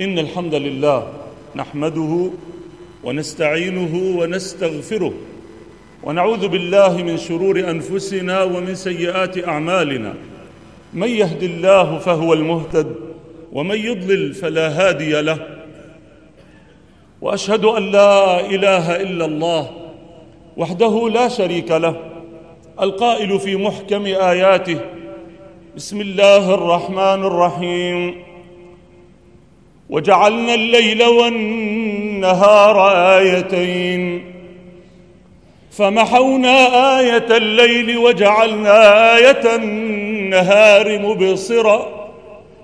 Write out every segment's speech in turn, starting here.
إن الحمد لله نحمده ونستعينه ونستغفره ونعوذ بالله من شرور أنفسنا ومن سيئات أعمالنا. من يهد الله فهو المهتد ومن يضلل فلا هادي له. وأشهد أن لا إله إلا الله وحده لا شريك له القائل في محكم آياته بسم الله الرحمن الرحيم. وجعلنا الليل والنهار آيتين. فمحونا آية الليل وجعلنا آية النهار مبصرا.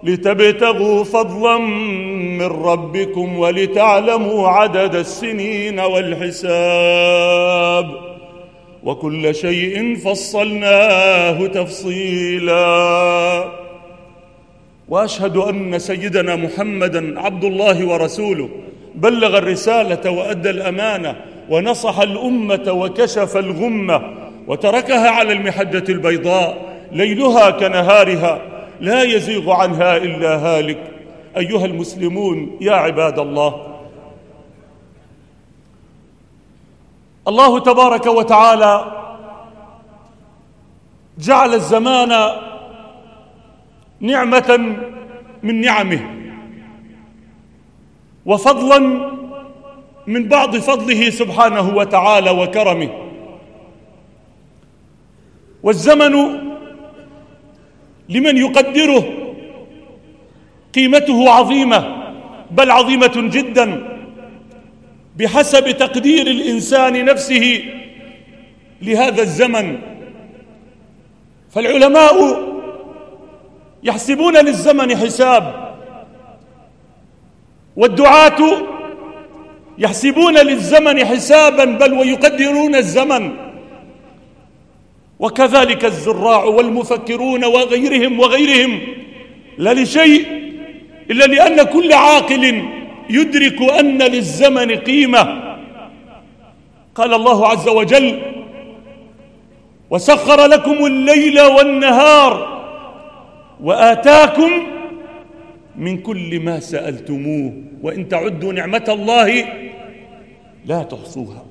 لتبتغوا فضلا من ربكم ولتعلموا عدد السنين والحساب. وكل شيء فصلناه تفصيلا. وأشهد أن سيدنا محمدا عبد الله ورسوله بلغ الرسالة وأدى الأمانة ونصح الأمة وكشف الغمة وتركها على المحجة البيضاء ليلها كنهارها لا يزيغ عنها إلا هالك. أيها المسلمون يا عباد الله الله تبارك وتعالى جعل الزمان نعمة من نعمه. وفضلا من بعض فضله سبحانه وتعالى وكرمه. والزمن لمن يقدره قيمته عظيمة بل عظيمة جداً بحسب تقدير الإنسان نفسه لهذا الزمن. فالعلماء يحسبون للزمن حساب. والدعاة يحسبون للزمن حسابا بل ويقدرون الزمن. وكذلك الزراع والمفكرون وغيرهم وغيرهم. لا لشيء إلا لأن كل عاقل يدرك أن للزمن قيمة. قال الله عز وجل وسخر لكم الليل والنهار وآتاكم من كل ما سألتموه وإن تعدوا نعمة الله لا تحصوها.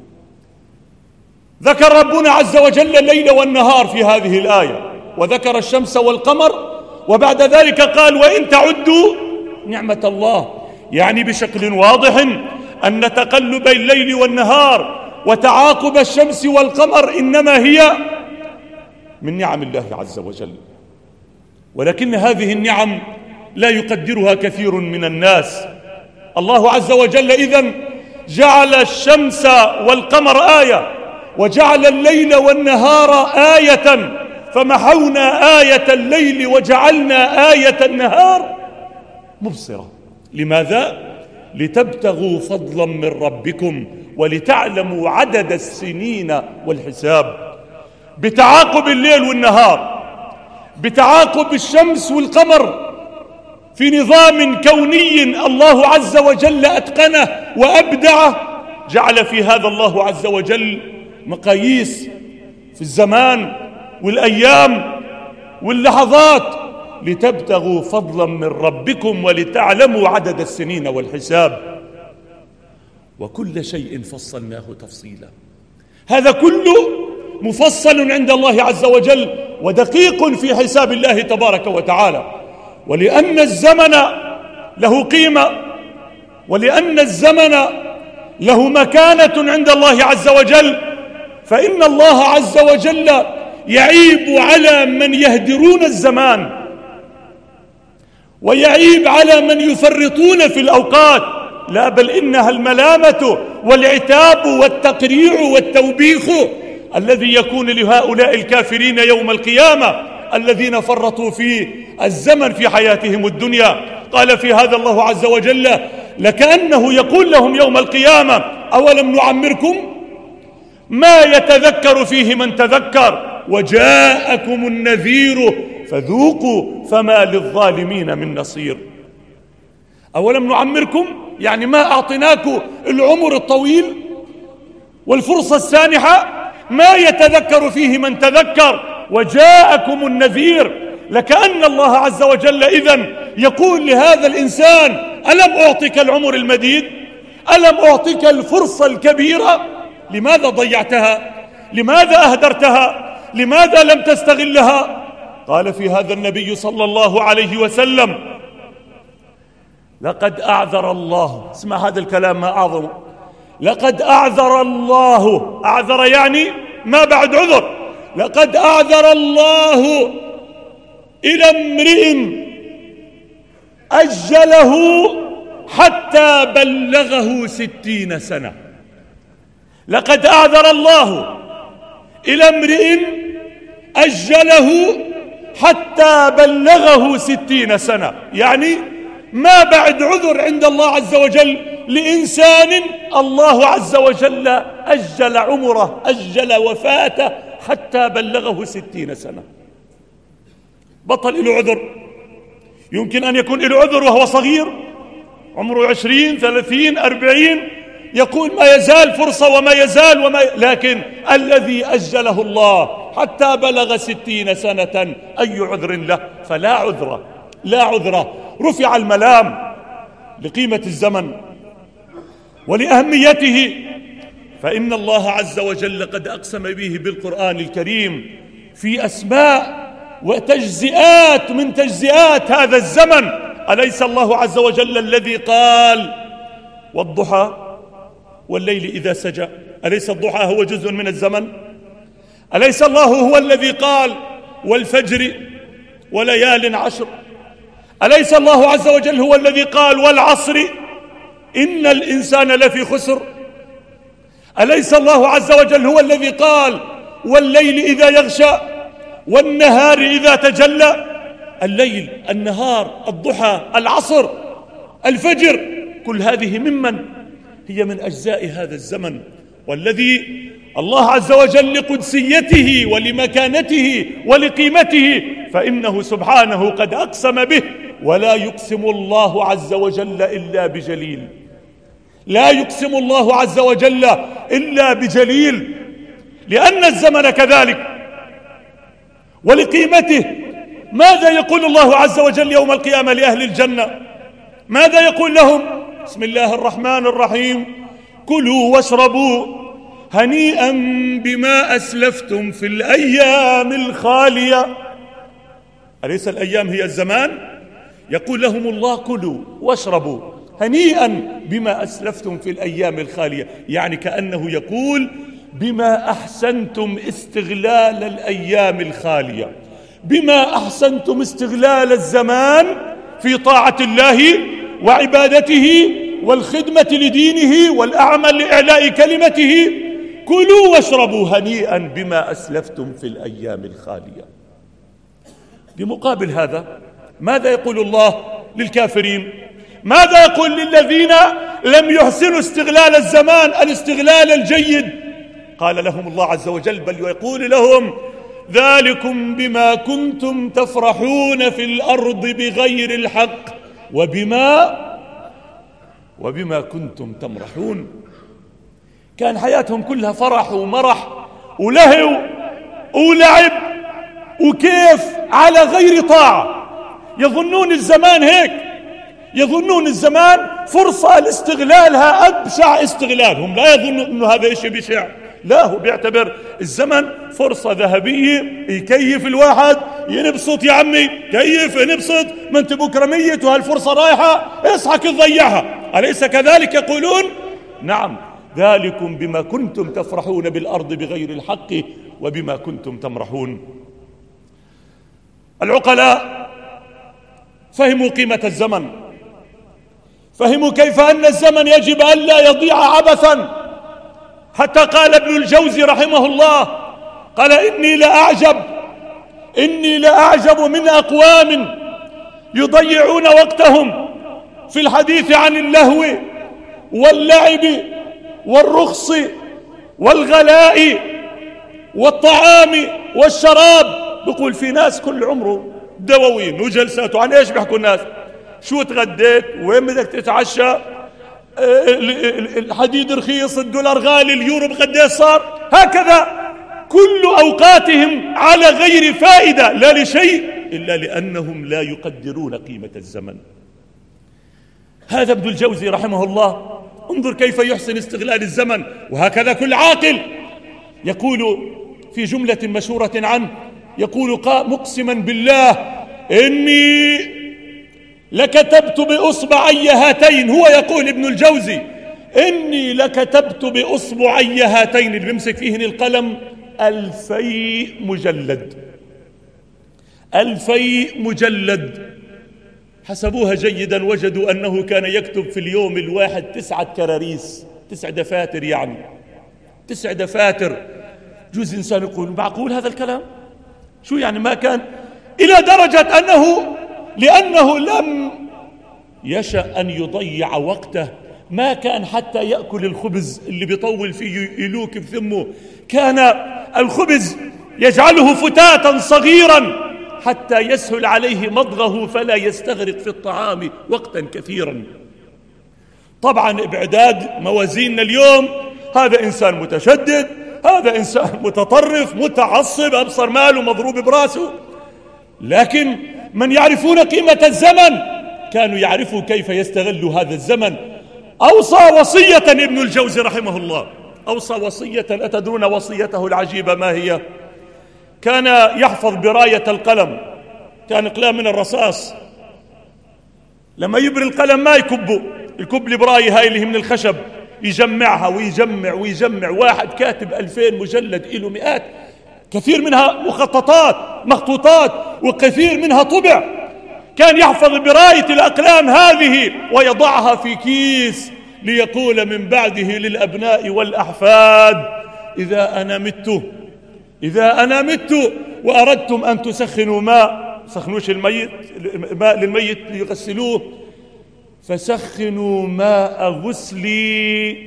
ذكر ربنا عز وجل الليل والنهار في هذه الآية وذكر الشمس والقمر وبعد ذلك قال وإن تعدوا نعمة الله. يعني بشكل واضح أن تقلب الليل والنهار وتعاقب الشمس والقمر إنما هي من نعم الله عز وجل. ولكن هذه النعم لا يقدرها كثير من الناس. الله عز وجل إذن جعل الشمس والقمر آية وجعل الليل والنهار آية فمحونا آية الليل وجعلنا آية النهار مبصرة. لماذا؟ لتبتغوا فضلا من ربكم ولتعلموا عدد السنين والحساب. بتعاقب الليل والنهار بتعاقب الشمس والقمر في نظام كوني الله عز وجل أتقنه وأبدعه. جعل في هذا الله عز وجل مقاييس في الزمان والأيام واللحظات لتبتغوا فضلا من ربكم ولتعلموا عدد السنين والحساب. وكل شيء فصلناه تفصيلا. هذا كله مفصل عند الله عز وجل. ودقيق في حساب الله تبارك وتعالى. ولأن الزمن له قيمة ولأن الزمن له مكانة عند الله عز وجل فإن الله عز وجل يعيب على من يهدرون الزمان ويعيب على من يفرطون في الأوقات. لا بل إنها الملامة والعتاب والتقريع والتوبيخ الذي يكون لهؤلاء الكافرين يوم القيامة الذين فرطوا في الزمن في حياتهم الدنيا. قال في هذا الله عز وجل لكأنه يقول لهم يوم القيامة أولم نعمركم؟ ما يتذكر فيه من تذكر. وجاءكم النذير فذوقوا فما للظالمين من نصير. أولم نعمركم؟ يعني ما أعطيناكم العمر الطويل والفرصة السانحة؟ ما يتذكر فيه من تذكر وجاءكم النذير. لكأن الله عز وجل إذن يقول لهذا الإنسان ألم أعطك العمر المديد؟ ألم أعطك الفرصة الكبيرة؟ لماذا ضيعتها؟ لماذا أهدرتها؟ لماذا لم تستغلها؟ قال في هذا النبي صلى الله عليه وسلم لقد أعذر الله. اسمع هذا الكلام ما أعظمه لقد أعذر الله. أعذر يعني ما بعد عذر. لقد أعذر الله إلى امرئ أجله حتى بلغه ستين سنة. لقد أعذر الله إلى امرئ أجله حتى بلغه ستين سنة. يعني ما بعد عذر عند الله عز وجل. لإنسان الله عز وجل أجل عمره أجل وفاته حتى بلغه ستين سنة. بطل له عذر يمكن أن يكون له عذر وهو صغير عمره عشرين ثلاثين أربعين يقول ما يزال فرصة وما يزال وما لكن الذي أجله الله حتى بلغ ستين سنة أي عذر له؟ فلا عذر لا عذر. رفع الملام لقيمة الزمن. ولأهميته فإن الله عز وجل قد أقسم به بالقرآن الكريم في أسماء وتجزئات من تجزئات هذا الزمن. أليس الله عز وجل الذي قال والضحى والليل إذا سجى؟ أليس الضحى هو جزء من الزمن؟ أليس الله هو الذي قال والفجر وليال عشر؟ أليس الله عز وجل هو الذي قال والعصر إن الإنسان لفي خسر. أليس الله عز وجل هو الذي قال والليل إذا يغشى والنهار إذا تجلى؟ الليل النهار الضحى العصر الفجر. كل هذه ممن؟ هي من أجزاء هذا الزمن. والذي الله عز وجل لقدسيته ولمكانته ولقيمته فإنه سبحانه قد أقسم به ولا يقسم الله عز وجل إلا بجليل. لا يقسم الله عز وجل إلا بجليل لأن الزمن كذلك. ولقيمته ماذا يقول الله عز وجل يوم القيامة لأهل الجنة؟ ماذا يقول لهم؟ بسم الله الرحمن الرحيم. كلوا واشربوا هنيئا بما أسلفتم في الأيام الخالية. أليس الأيام هي الزمان؟ يقول لهم الله كلوا واشربوا. هنيئا بما أسلفتم في الأيام الخالية. يعني كأنه يقول بما أحسنتم استغلال الأيام الخالية. بما أحسنتم استغلال الزمان في طاعة الله وعبادته والخدمة لدينه والأعمل لإعلاء كلمته. كلوا واشربوا هنيئا بما أسلفتم في الأيام الخالية. بمقابل هذا ماذا يقول الله للكافرين؟ ماذا يقول للذين لم يحسنوا استغلال الزمان الاستغلال الجيد؟ قال لهم الله عز وجل بل يقول لهم ذلكم بما كنتم تفرحون في الأرض بغير الحق وبما وبما كنتم تمرحون. كان حياتهم كلها فرح ومرح ولهو ولعب وكيف على غير طاعة. يظنون الزمان هيك يظنون الزمان فرصة لاستغلالها أبشع استغلالهم. لا يظنون أنه هذا إشي بشع. لا هو بيعتبر الزمن فرصة ذهبية. يكيف الواحد ينبسط يا عمي. كيف؟ ينبسط ما انت بكرة ميت وهالفرصة رايحة اصحك تضيعها. أليس كذلك يقولون؟ نعم. ذلكم بما كنتم تفرحون بالأرض بغير الحق وبما كنتم تمرحون. العقلاء فهموا قيمة الزمن. فهموا كيف أن الزمن يجب أن لا يضيع عبثا. حتى قال ابن الجوزي رحمه الله قال إني لأعجب إني لأعجب من أقوام يضيعون وقتهم في الحديث عن اللهو واللعب والرخص والغلاء والطعام والشراب. بقول في ناس كل عمره دواوين وجلسات وعن إيش بيحكوا الناس؟ شو تغديت؟ وين بدك تتعشى؟ الحديد رخيص الدولار غالي اليورو بقديش صار؟ هكذا. كل أوقاتهم على غير فائدة لا لشيء إلا لأنهم لا يقدرون قيمة الزمن. هذا ابن الجوزي رحمه الله. انظر كيف يحسن استغلال الزمن. وهكذا كل عاقل. يقول في جملة مشهورة عنه يقول مقسما بالله إني لكتبت بإصبعي هاتين هو يقول ابن الجوزي. إني لكتبت بإصبعي هاتين اللي بيمسك فيهن القلم ألفي مجلد. ألفي مجلد. حسبوها جيدا وجدوا أنه كان يكتب في اليوم الواحد تسعة كراريس تسع دفاتر يعني. تسع دفاتر. جزء إنسان يقول معقول هذا الكلام؟ شو يعني ما كان؟ إلى درجة أنه لأنه لم يشأ أن يضيع وقته. ما كان حتى يأكل الخبز اللي بيطول فيه يلوك بثمه كان الخبز يجعله فتاة صغيرا حتى يسهل عليه مضغه فلا يستغرق في الطعام وقتا كثيرا. طبعا إبعداد موازيننا اليوم. هذا إنسان متشدد هذا إنسان متطرف متعصب أبصر ماله مضروب براسه. لكن من يعرفون قيمة الزمن كانوا يعرفوا كيف يستغلوا هذا الزمن. أوصى وصية ابن الجوزي رحمه الله. أوصى وصية أتدرون وصيته العجيبة ما هي؟ كان يحفظ براية القلم. كان قلم من الرصاص. لما يبري القلم ما يكبه يكب البراية هاي اللي هي من الخشب. يجمعها ويجمع ويجمع. واحد كاتب ألفين مجلد له مئات. كثير منها مخططات مخطوطات وكثير منها طبع. كان يحفظ براية الأقلام هذه ويضعها في كيس ليقول من بعده للأبناء والأحفاد إذا أنا مت إذا أنا مت وأردتم أن تسخنوا ماء سخنوش الميت ماء للميت ليغسلوه فسخنوا ماء غسلي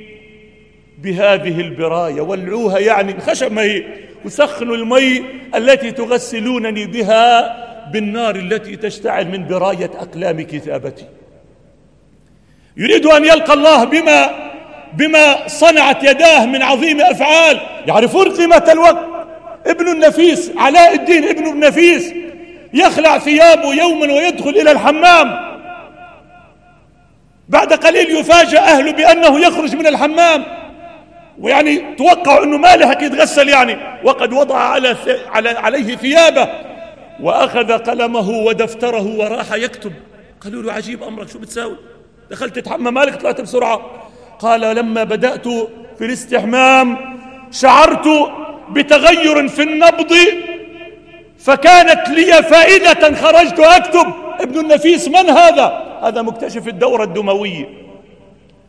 بهذه البراية ولعوها يعني خشب ما هي وسخنوا المي التي تغسلونني بها بالنار التي تشتعل من براية أقلام كتابتي. يريد أن يلقى الله بما بما صنعت يداه من عظيم أفعال. يعرفون قيمة الوقت. ابن النفيس علاء الدين ابن النفيس يخلع ثيابه يوما ويدخل إلى الحمام. بعد قليل يفاجأ أهله بأنه يخرج من الحمام. ويعني توقع أنه ما لهك يتغسل يعني. وقد وضع على, على عليه ثيابه. وأخذ قلمه ودفتره وراح يكتب. قالوا له عجيب أمرك شو بتساوي؟ دخلت تتحمم مالك طلعت بسرعة. قال لما بدأت في الاستحمام شعرت بتغير في النبض فكانت لي فائدة خرجت أكتب. ابن النفيس من هذا؟ هذا مكتشف الدورة الدموية.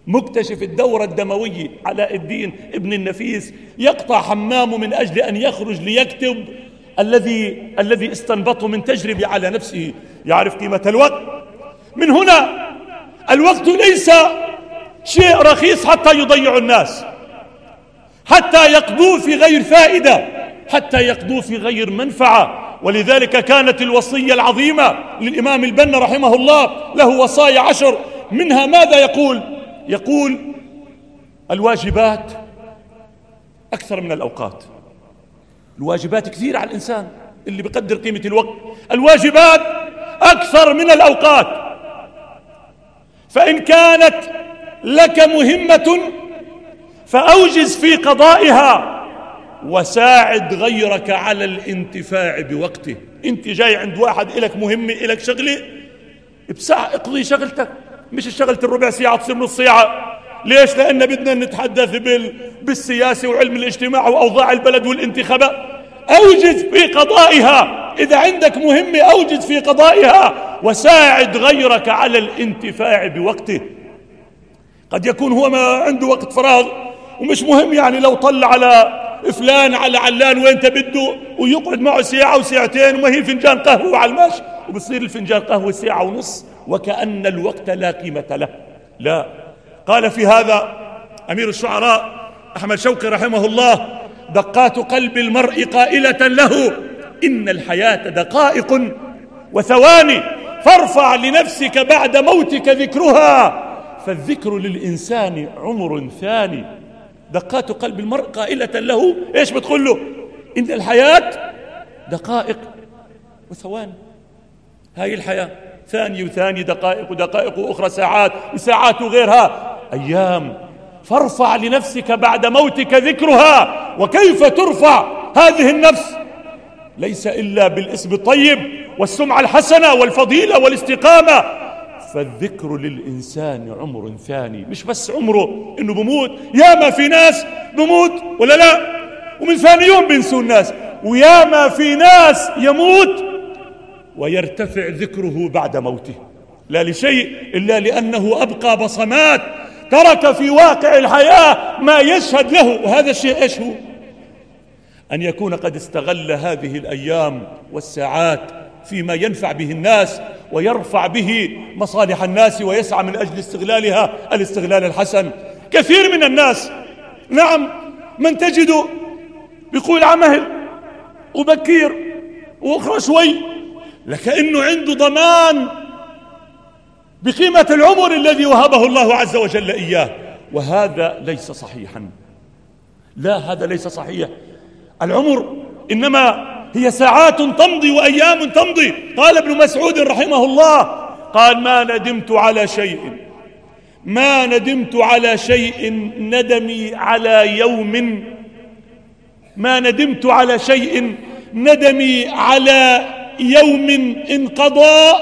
مكتشف الدورة الدموية علاء الدين. ابن النفيس يقطع حمامه من أجل أن يخرج ليكتب. الذي الذي استنبطه من تجربة على نفسه. يعرف قيمة الوقت؟ من هنا الوقت ليس شيء رخيص حتى يضيع الناس حتى يقضوا في غير فائدة حتى يقضوا في غير منفعة. ولذلك كانت الوصية العظيمة للإمام البنا رحمه الله له وصايا عشر منها ماذا يقول؟ يقول الواجبات أكثر من الأوقات. الواجبات كثير على الإنسان اللي بقدر قيمة الوقت. الواجبات أكثر من الأوقات. فإن كانت لك مهمة فأوجز في قضائها وساعد غيرك على الانتفاع بوقته. أنت جاي عند واحد إلك مهمة إلك شغلة بساعة اقضي شغلتك. مش شغلة الربع ساعة تصير نص ساعة. ليش؟ لأن بدنا نتحدث بال... بالسياسة وعلم الاجتماع وأوضاع البلد والانتخابات. أوجز في قضائها. إذا عندك مهمة أوجز في قضائها وساعد غيرك على الانتفاع بوقته. قد يكون هو ما عنده وقت فراغ ومش مهم يعني لو طلع على فلان على علان وين بده ويقعد معه ساعة وساعتين وما هي فنجان قهوة على المشي وبصير الفنجان قهوة ساعة ونص وكأن الوقت لا قيمة له. لا. قال في هذا أمير الشعراء أحمد شوقي رحمه الله دقات قلب المرء قائلة له إن الحياة دقائق وثواني فارفع لنفسك بعد موتك ذكرها. فالذكر للإنسان عمر ثاني. دقات قلب المرء قائلة له إيش بتقول له؟ إن الحياة دقائق وثواني. هاي الحياة ثانية وثانية دقائق ودقائق وأخرى ساعات وساعات وغيرها. أيام فارفع لنفسك بعد موتك ذكرها. وكيف ترفع هذه النفس؟ ليس إلا بالاسم الطيب والسمعة الحسنة والفضيلة والاستقامة. فالذكر للإنسان عمر ثاني. مش بس عمره إنه بموت. ياما في ناس بموت ولا لا؟ ومن ثاني يوم بينسوا الناس. وياما في ناس يموت ويرتفع ذكره بعد موته. لا لشيء إلا لأنه أبقى بصمات. ترك في واقع الحياة ما يشهد له. وهذا الشيء إيش هو؟ أن يكون قد استغل هذه الأيام والساعات فيما ينفع به الناس ويرفع به مصالح الناس ويسعى من أجل استغلالها الاستغلال الحسن. كثير من الناس نعم من تجده بيقول عمهل وبكير وأخرى شوي لكأنه عنده ضمان بقيمة العمر الذي وهبه الله عز وجل إياه. وهذا ليس صحيحا. لا هذا ليس صحيح. العمر إنما هي ساعات تمضي وأيام تمضي. قال ابن مسعود رحمه الله قال ما ندمت على شيء. ما ندمت على شيء ندمي على يوم. ما ندمت على شيء ندمي على يوم انقضى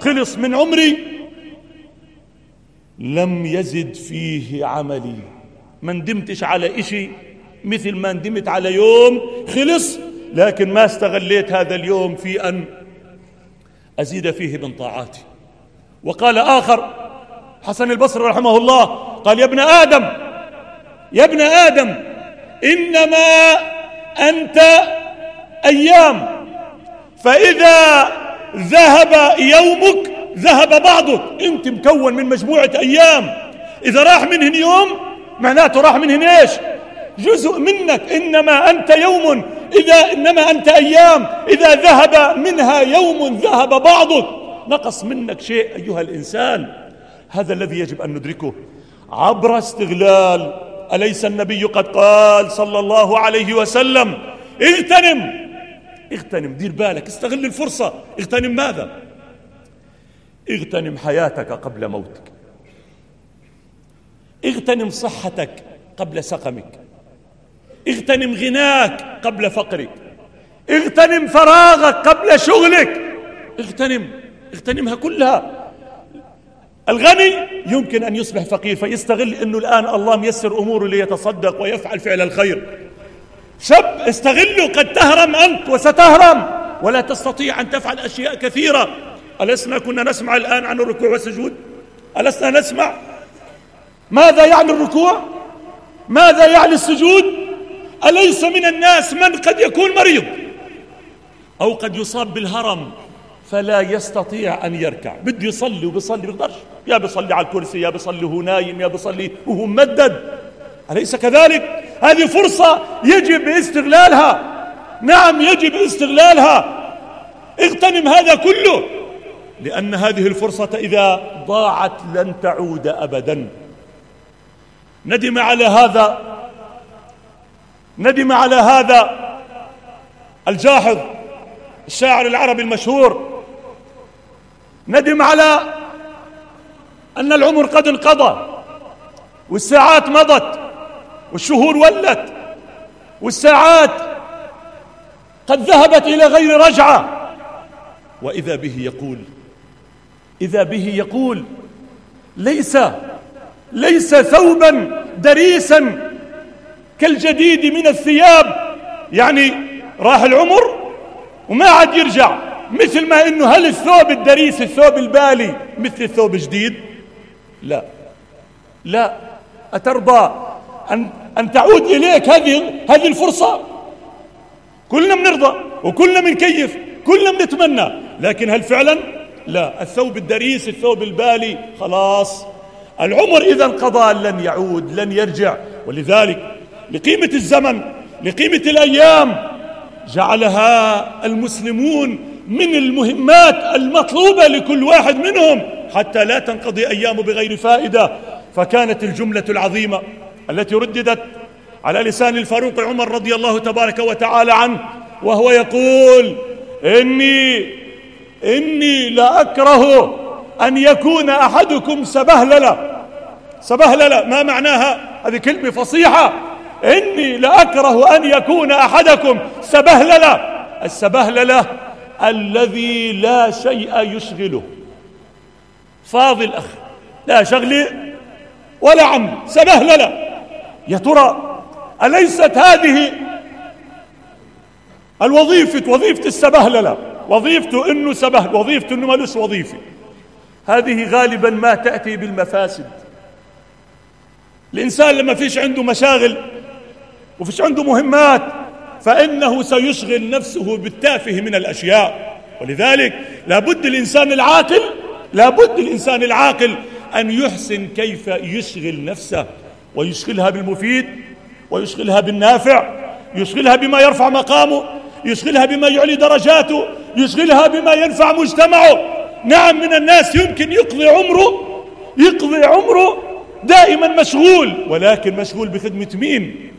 خلص من عمري. لم يزد فيه عملي. ما ندمتش على إشي مثل ما ندمت على يوم خلص لكن ما استغليت هذا اليوم في أن أزيد فيه من طاعاتي. وقال آخر حسن البصري رحمه الله قال يا ابن آدم يا ابن آدم إنما أنت أيام فإذا ذهب يومك ذهب بعضك. أنت مكون من مجموعة أيام. إذا راح منهن يوم معناته راح منهن إيش؟ جزء منك. إنما أنت يوم. إذا إنما أنت أيام. إذا ذهب منها يوم ذهب بعضك. نقص منك شيء أيها الإنسان. هذا الذي يجب أن ندركه. عبر استغلال أليس النبي قد قال صلى الله عليه وسلم؟ اغتنم. اغتنم. دير بالك استغل الفرصة. اغتنم ماذا؟ اغتنم حياتك قبل موتك. اغتنم صحتك قبل سقمك. اغتنم غناك قبل فقرك. اغتنم فراغك قبل شغلك. اغتنم اغتنمها كلها. الغني يمكن أن يصبح فقير فيستغل أنه الآن الله ميسر أموره ليتصدق ويفعل فعل الخير. شاب استغله قد تهرم أنت وستهرم. ولا تستطيع أن تفعل أشياء كثيرة. ألسنا كنا نسمع الآن عن الركوع والسجود؟ ألسنا نسمع؟ ماذا يعني الركوع؟ ماذا يعني السجود؟ أليس من الناس من قد يكون مريض؟ أو قد يصاب بالهرم فلا يستطيع أن يركع. بده يصلي وبيصلي بيقدرش. يا بيصلي على الكرسي يا بيصلي وهو نايم يا بيصلي وهو ممدد. أليس كذلك؟ هذه فرصة يجب استغلالها نعم يجب استغلالها اغتنم هذا كله. لأن هذه الفرصة إذا ضاعت لن تعود أبدا. ندم على هذا ندم على هذا الجاحظ الشاعر العربي المشهور. ندم على أن العمر قد انقضى والساعات مضت والشهور ولت والساعات قد ذهبت إلى غير رجعة. وإذا به يقول إذا به يقول ليس ليس ثوبا دريسا كالجديد من الثياب. يعني راح العمر وما عاد يرجع مثل ما إنه هل الثوب الدريس الثوب البالي مثل الثوب الجديد؟ لا. لا. أترضى أن, أن تعود إليك هذه هذه الفرصة؟ كلنا بنرضى وكلنا بنكيف كلنا بنتمنى. لكن هل فعلا؟ لا الثوب الدريس الثوب البالي خلاص. العمر إذا انقضى لن يعود لن يرجع. ولذلك لقيمة الزمن لقيمة الأيام جعلها المسلمون من المهمات المطلوبة لكل واحد منهم حتى لا تنقضي أيامه بغير فائدة. فكانت الجملة العظيمة التي رددت على لسان الفاروق عمر رضي الله تبارك وتعالى عنه وهو يقول إني إني لأكره أن يكون أحدكم سبهللا سبهللا ما معناها؟ هذه كلمة فصيحة. إني لأكره أن يكون أحدكم سبهللا السبهللة الذي لا شيء يشغله. فاضي الأخ لا شغلي ولا عمل سبهللة. يا ترى أليست هذه الوظيفة وظيفة السبهللة؟ وظيفته إنه سبهل وظيفته إنه ملوش وظيفة. هذه غالبا ما تأتي بالمفاسد. الإنسان لما فيش عنده مشاغل وفيش عنده مهمات فإنه سيشغل نفسه بالتافه من الأشياء. ولذلك لابد الإنسان العاقل لابد الإنسان العاقل أن يحسن كيف يشغل نفسه ويشغلها بالمفيد ويشغلها بالنافع يشغلها بما يرفع مقامه. يشغلها بما يعلي درجاته يشغلها بما ينفع مجتمعه. نعم من الناس يمكن يقضي عمره يقضي عمره دائما مشغول ولكن مشغول بخدمة مين؟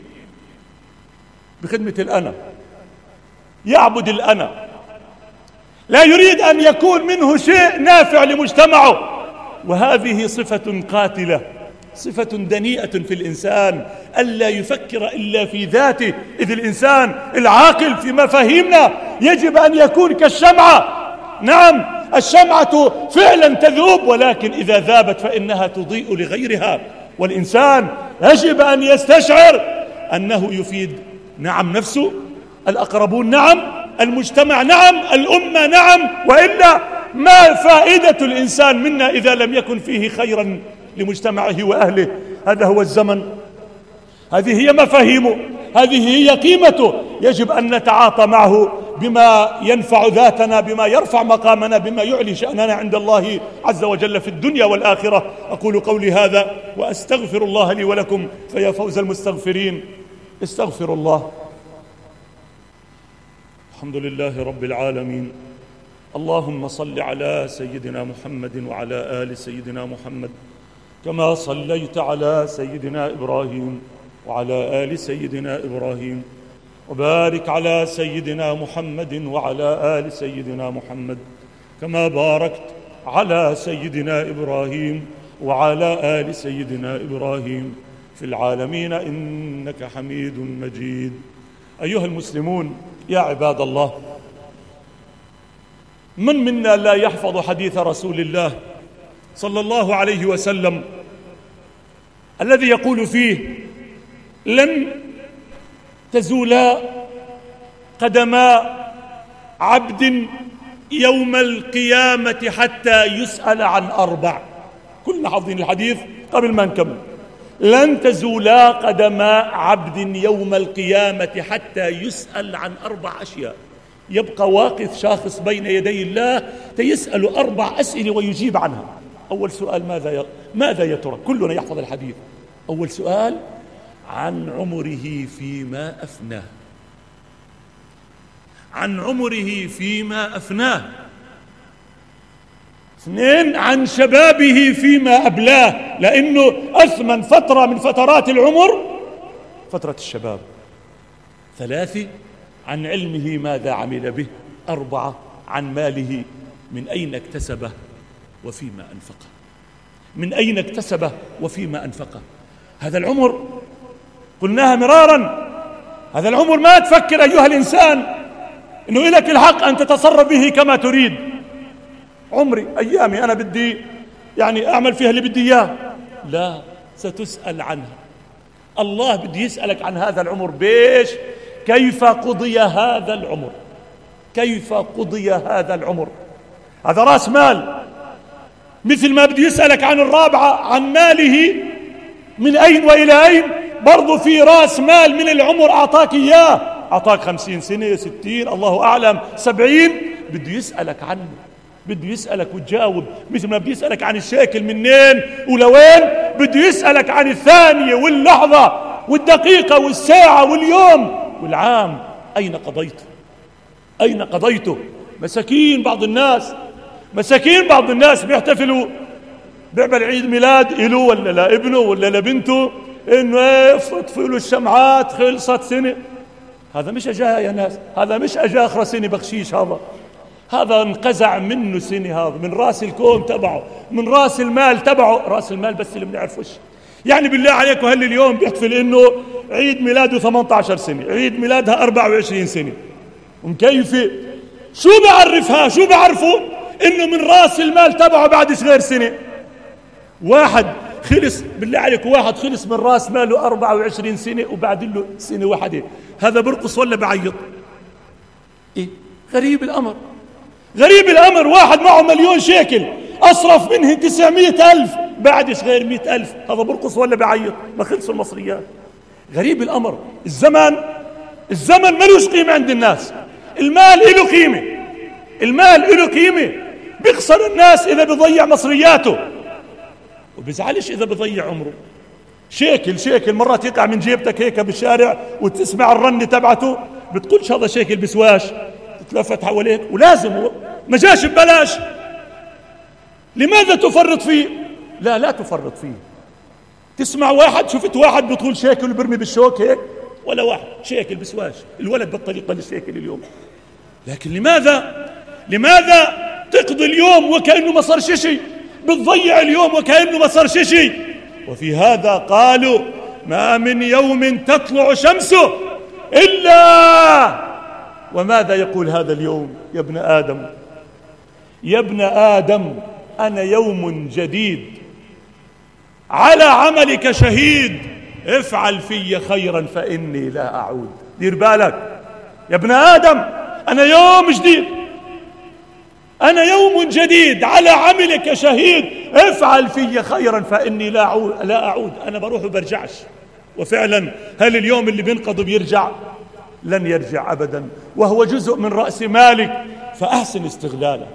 بخدمة الأنا. يعبد الأنا. لا يريد أن يكون منه شيء نافع لمجتمعه. وهذه صفة قاتلة. صفة دنيئة في الإنسان ألا يفكر إلا في ذاته. إذ الإنسان العاقل في مفاهيمنا يجب أن يكون كالشمعة. نعم الشمعة فعلا تذوب ولكن إذا ذابت فإنها تضيء لغيرها. والإنسان يجب أن يستشعر أنه يفيد نعم نفسه الأقربون نعم المجتمع نعم الأمة نعم وإلا ما فائدة الإنسان منا إذا لم يكن فيه خيرا لمجتمعه وأهله. هذا هو الزمن. هذه هي مفاهيمه. هذه هي قيمته. يجب أن نتعاطى معه بما ينفع ذاتنا بما يرفع مقامنا بما يعلي شأننا عند الله عز وجل في الدنيا والآخرة. أقول قولي هذا وأستغفر الله لي ولكم. فيا فوز المستغفرين. استغفر الله. الحمد لله رب العالمين. اللهم صل على سيدنا محمد وعلى آل سيدنا محمد. كما صليت على سيدنا إبراهيم وعلى آل سيدنا إبراهيم وبارك على سيدنا محمد وعلى آل سيدنا محمد كما باركت على سيدنا إبراهيم وعلى آل سيدنا إبراهيم في العالمين إنك حميد مجيد. أيها المسلمون يا عباد الله من منا لا يحفظ حديث رسول الله صلى الله عليه وسلم الذي يقول فيه لن تزولا قدما عبد يوم القيامة حتى يسأل عن أربع. كلنا حافظين الحديث قبل ما نكمل. لن تزولا قدما عبد يوم القيامة حتى يسأل عن أربع أشياء. يبقى واقف شاخص بين يدي الله تيسأل أربع أسئلة ويجيب عنها. أول سؤال ماذا ي... ماذا يا ترى كلنا يحفظ الحديث. أول سؤال عن عمره فيما أفناه. عن عمره فيما أفناه. اثنين عن شبابه فيما أبلاه. لأنه أثمن فترة من فترات العمر فترة الشباب. ثلاثة عن علمه ماذا عمل به. أربعة عن ماله من أين اكتسبه. وفيما أنفقه من أين اكتسبه وفيما أنفقه هذا العمر قلناها مرارا. هذا العمر ما تفكر أيها الإنسان أنه لك الحق أن تتصرف به كما تريد. عمري أيامي أنا بدي يعني أعمل فيها اللي بدي إياه. لا ستسأل عنها. الله بده يسألك عن هذا العمر. بيش؟ كيف قضي هذا العمر؟ كيف قضي هذا العمر؟ هذا رأس مال. مثل ما بده يسألك عن الرابعة عن ماله من أين وإلى أين؟ برضو في رأس مال من العمر أعطاك إياه. أعطاك خمسين سنة ستين الله أعلم سبعين. بده يسألك عنه بده يسألك وتجاوب. مثل ما بده يسألك عن الشاكل منين ولوين بده يسألك عن الثانية واللحظة والدقيقة والساعة واليوم والعام. أين قضيته أين قضيته؟ مساكين بعض الناس. مساكين بعض الناس بيحتفلوا. بيعمل عيد ميلاد إله ولا لابنه ولا لبنته إنه اطفئوا له الشمعات خلصت سنة. هذا مش أجاه يا ناس هذا مش أجاه آخر سنة بخشيش هذا. هذا انقزع منه سنة هذا من رأس الكون تبعه من رأس المال تبعه. رأس المال بس اللي بنعرفوش. يعني بالله عليكم هل اليوم بيحتفل إنه عيد ميلاده 18 سنة عيد ميلادها 24 سنة؟ ومكيفة؟ شو بعرفها؟ شو بعرفه؟ إنه من رأس المال تبعه بعد غير سنة. واحد خلص بالله عليك واحد خلص من رأس ماله 24 سنة وبعد له سنة واحدة. هذا برقص ولا بعيط؟ إيه غريب الأمر. غريب الأمر واحد معه مليون شيكل. أصرف منه 900 ألف بعدش غير 100 ألف. هذا برقص ولا بعيط؟ ما خلصوا المصريات. غريب الأمر. الزمن الزمن ملوش قيمة عند الناس. المال له قيمة. المال له قيمة. بيخسر الناس إذا بيضيع مصرياته. وبزعلش إذا بضيع عمره. شيكل شيكل مرات يقع من جيبتك هيك بالشارع وتسمع الرنة تبعته بتقولش هذا شيكل بسواش تتلفت حواليك ولازم ما جاش ببلاش. لماذا تفرط فيه؟ لا لا تفرط فيه. تسمع واحد شفت واحد بطول شيكل وبرمي بالشوك هيك؟ ولا واحد شيكل بسواش. الولد بالطريقة للشيكل اليوم. لكن لماذا؟ لماذا تقضي اليوم وكأنه ما صار شيء بتضيع اليوم وكأنه ما صار شيء وفي هذا قالوا ما من يوم تطلع شمسه إلا. وماذا يقول هذا اليوم يا ابن آدم؟ يا ابن آدم أنا يوم جديد. على عملك شهيد. افعل في خيرا فإني لا أعود. دير بالك. يا ابن آدم أنا يوم جديد. أنا يوم جديد على عملك شهيد. افعل في خيرا فإني لا أعود, لا أعود. أنا بروح وبرجعش وفعلا هل اليوم اللي بينقض بيرجع؟ لن يرجع أبدا. وهو جزء من رأس مالك. فأحسن استغلاله.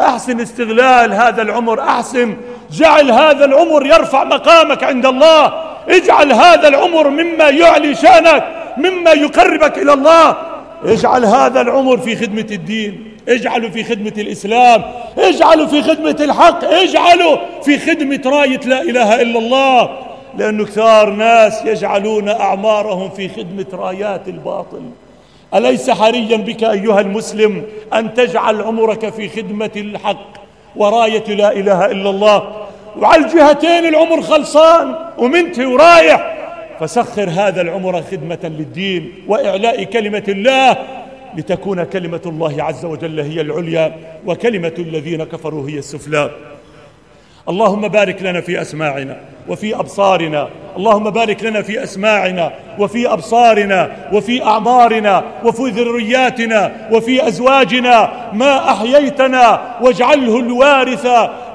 أحسن استغلال هذا العمر. أحسن. جعل هذا العمر يرفع مقامك عند الله. اجعل هذا العمر مما يعلي شأنك مما يقربك إلى الله. اجعل هذا العمر في خدمة الدين. اجعله في خدمة الإسلام اجعله في خدمة الحق اجعله في خدمة راية لا إله إلا الله. لأنه كثار ناس يجعلون أعمارهم في خدمة رايات الباطل. أليس حريا بك أيها المسلم أن تجعل عمرك في خدمة الحق وراية لا إله إلا الله؟ وعلى الجهتين العمر خلصان ومنتهي ورايح فسخر هذا العمر خدمة للدين وإعلاء كلمة الله لتكون كلمة الله عز وجل هي العليا وكلمة الذين كفروا هي السفلى. اللهم بارك لنا في أسماعنا وفي أبصارنا. اللهم بارك لنا في أسماعنا وفي أبصارنا وفي أعمارنا وفي ذرياتنا وفي أزواجنا. ما أحييتنا واجعله الوارث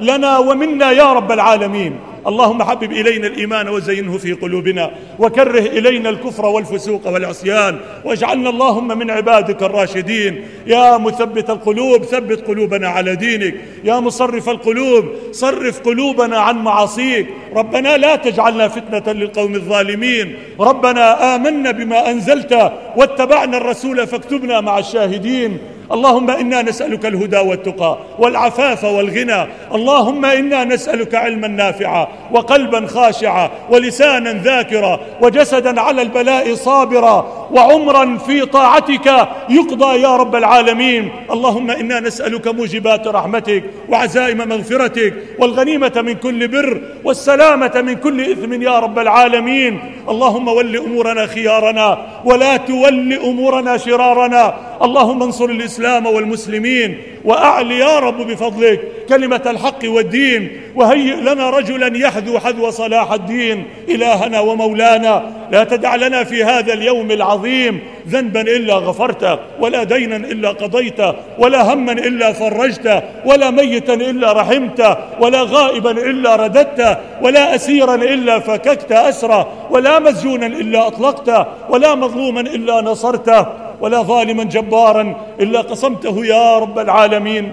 لنا ومنا يا رب العالمين. اللهم حبب إلينا الإيمان وزينه في قلوبنا وكره إلينا الكفر والفسوق والعصيان واجعلنا اللهم من عبادك الراشدين. يا مثبت القلوب ثبت قلوبنا على دينك. يا مصرف القلوب صرف قلوبنا عن معاصيك. ربنا لا تجعلنا فتنة للقوم الظالمين. ربنا آمنا بما أنزلت واتبعنا الرسول فاكتبنا مع الشاهدين. اللهم إنا نسألك الهدى والتقى والعفاف والغنى. اللهم إنا نسألك علما نافعا وقلبا خاشعا ولسانا ذاكرا وجسدا على البلاء صابرا. وعمرا في طاعتك. يقضى يا رب العالمين. اللهم إنا نسألك موجبات رحمتك وعزائم مغفرتك والغنيمة من كل بر والسلامة من كل إثم يا رب العالمين. اللهم ول أمورنا خيارنا ولا تول أمورنا شرارنا. اللهم انصر الإسلام والمسلمين واعل يا رب بفضلك. كلمة الحق والدين وهيئ لنا رجلا يحذو حذو صلاح الدين إلهنا ومولانا. لا تدع لنا في هذا اليوم العظيم ذنبا إلا غفرته ولا دينا إلا قضيته ولا هما إلا فرجته ولا ميتا إلا رحمته ولا غائبا إلا رددته ولا اسيرا إلا فككت اسره ولا مسجونا إلا اطلقته ولا مظلوما إلا نصرته ولا ظالما جبارا إلا قصمته يا رب العالمين.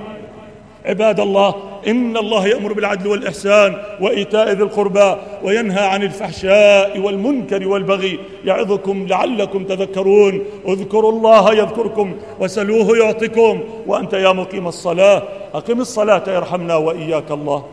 عباد الله إن الله يأمر بالعدل والإحسان وإيتاء ذي القربى وينهى عن الفحشاء والمنكر والبغي يعظكم لعلكم تذكرون. اذكروا الله يذكركم وسلوه يعطكم وأنت يا مقيم الصلاة. أقم الصلاة يرحمنا وإياك الله.